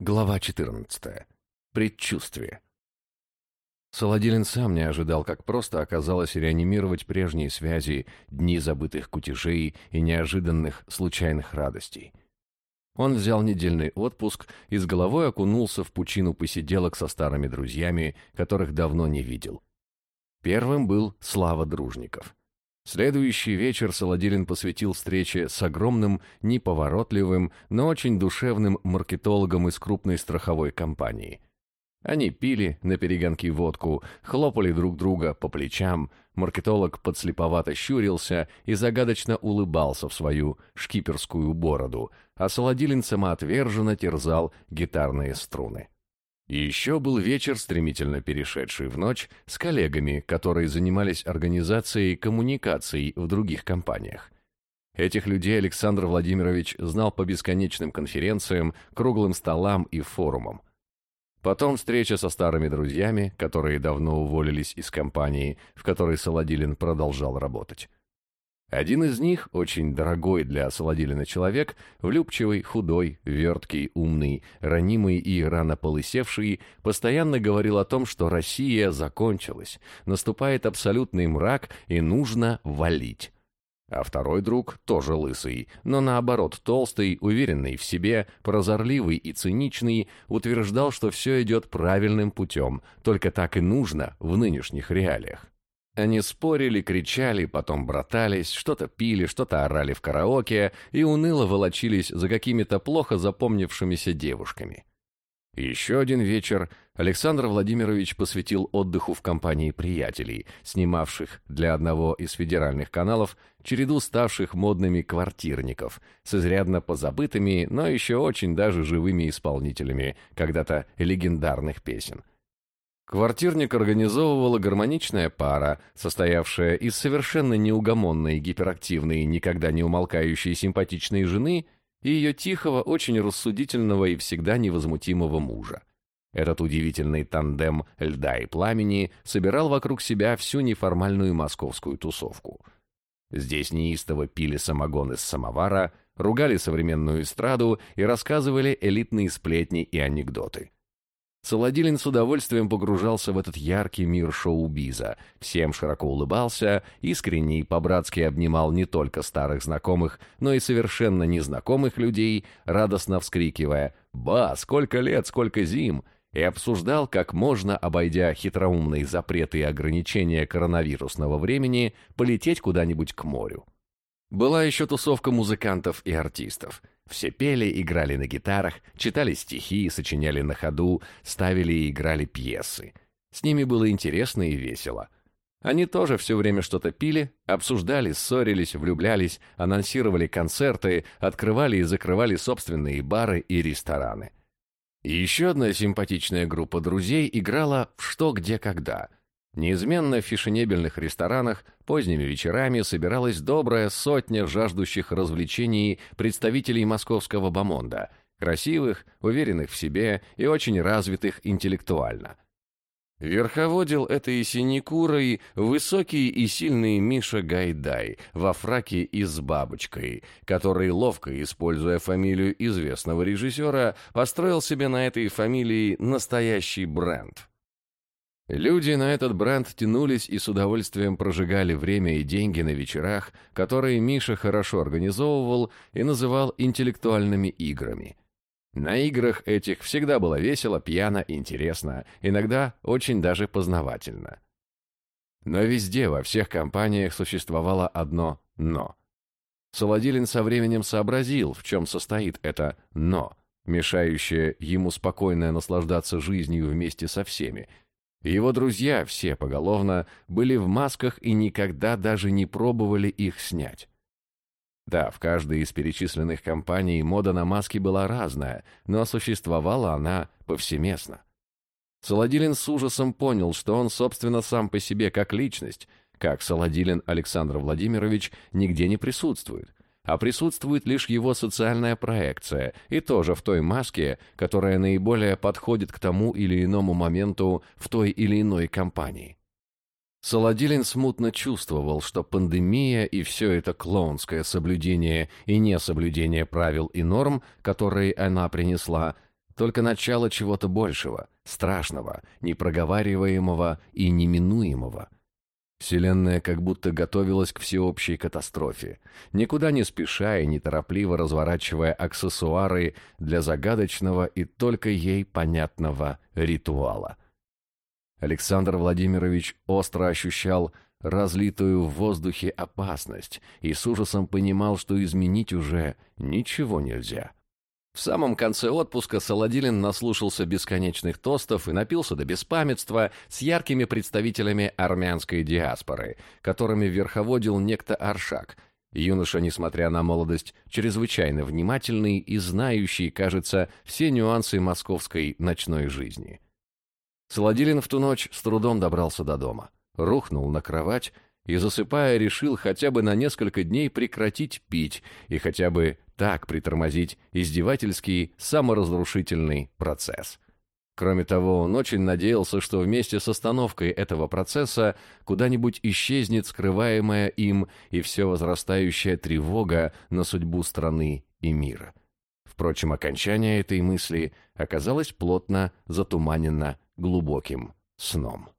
Глава 14. Предчувствие. Солодилин сам не ожидал, как просто оказалось реанимировать прежние связи, дни забытых кутежей и неожиданных случайных радостей. Он взял недельный отпуск и с головой окунулся в пучину посиделок со старыми друзьями, которых давно не видел. Первым был Слава Дружников. Следующий вечер Солодилин посвятил встрече с огромным, неповоротливым, но очень душевным маркетологом из крупной страховой компании. Они пили на перегонки водку, хлопали друг друга по плечам, маркетолог подслеповато щурился и загадочно улыбался в свою шкиперскую бороду, а Солодилин самоотверженно терзал гитарные струны. Еще был вечер, стремительно перешедший в ночь, с коллегами, которые занимались организацией коммуникаций в других компаниях. Этих людей Александр Владимирович знал по бесконечным конференциям, круглым столам и форумам. Потом встреча со старыми друзьями, которые давно уволились из компании, в которой Солодилин продолжал работать. Один из них, очень дорогой для Солодилина человек, влюбчивый, худой, верткий, умный, ранимый и рано полысевший, постоянно говорил о том, что Россия закончилась, наступает абсолютный мрак и нужно валить. А второй друг, тоже лысый, но наоборот толстый, уверенный в себе, прозорливый и циничный, утверждал, что все идет правильным путем, только так и нужно в нынешних реалиях. Они спорили, кричали, потом братались, что-то пили, что-то орали в караоке и уныло волочились за какими-то плохо запомнившимися девушками. Еще один вечер Александр Владимирович посвятил отдыху в компании приятелей, снимавших для одного из федеральных каналов череду ставших модными квартирников с изрядно позабытыми, но еще очень даже живыми исполнителями когда-то легендарных песен – Квартирник организовывала гармоничная пара, состоявшая из совершенно неугомонной, гиперактивной, никогда не умолкающей симпатичной жены и ее тихого, очень рассудительного и всегда невозмутимого мужа. Этот удивительный тандем льда и пламени собирал вокруг себя всю неформальную московскую тусовку. Здесь неистово пили самогон из самовара, ругали современную эстраду и рассказывали элитные сплетни и анекдоты. Солодилин с удовольствием погружался в этот яркий мир шоу-биза, всем широко улыбался, искренне и по-братски обнимал не только старых знакомых, но и совершенно незнакомых людей, радостно вскрикивая «Ба, сколько лет, сколько зим!» и обсуждал, как можно, обойдя хитроумные запреты и ограничения коронавирусного времени, полететь куда-нибудь к морю. Была еще тусовка музыкантов и артистов – все пели, играли на гитарах, читали стихи, сочиняли на ходу, ставили и играли пьесы. С ними было интересно и весело. Они тоже все время что-то пили, обсуждали, ссорились, влюблялись, анонсировали концерты, открывали и закрывали собственные бары и рестораны. И еще одна симпатичная группа друзей играла в «Что, где, когда», Неизменно в фешенебельных ресторанах поздними вечерами собиралась добрая сотня жаждущих развлечений представителей московского бомонда, красивых, уверенных в себе и очень развитых интеллектуально. Верховодил этой синекурой высокий и сильный Миша Гайдай во фраке и с бабочкой, который, ловко используя фамилию известного режиссера, построил себе на этой фамилии настоящий бренд. Люди на этот бренд тянулись и с удовольствием прожигали время и деньги на вечерах, которые Миша хорошо организовывал и называл интеллектуальными играми. На играх этих всегда было весело, пьяно, интересно, иногда очень даже познавательно. Но везде, во всех компаниях существовало одно «но». Солодилин со временем сообразил, в чем состоит это «но», мешающее ему спокойно наслаждаться жизнью вместе со всеми – его друзья, все поголовно, были в масках и никогда даже не пробовали их снять. Да, в каждой из перечисленных компаний мода на маски была разная, но существовала она повсеместно. Солодилин с ужасом понял, что он, собственно, сам по себе как личность, как Солодилин Александр Владимирович, нигде не присутствует а присутствует лишь его социальная проекция, и тоже в той маске, которая наиболее подходит к тому или иному моменту в той или иной компании. Солодилин смутно чувствовал, что пандемия и все это клоунское соблюдение и несоблюдение правил и норм, которые она принесла, только начало чего-то большего, страшного, непроговариваемого и неминуемого. Вселенная как будто готовилась к всеобщей катастрофе, никуда не спеша и неторопливо разворачивая аксессуары для загадочного и только ей понятного ритуала. Александр Владимирович остро ощущал разлитую в воздухе опасность и с ужасом понимал, что изменить уже ничего нельзя. В самом конце отпуска Солодилин наслушался бесконечных тостов и напился до беспамятства с яркими представителями армянской диаспоры, которыми верховодил некто Аршак. Юноша, несмотря на молодость, чрезвычайно внимательный и знающий, кажется, все нюансы московской ночной жизни. Солодилин в ту ночь с трудом добрался до дома, рухнул на кровать и, засыпая, решил хотя бы на несколько дней прекратить пить и хотя бы так притормозить издевательский, саморазрушительный процесс. Кроме того, он очень надеялся, что вместе с остановкой этого процесса куда-нибудь исчезнет скрываемая им и все возрастающая тревога на судьбу страны и мира. Впрочем, окончание этой мысли оказалось плотно затуманено глубоким сном.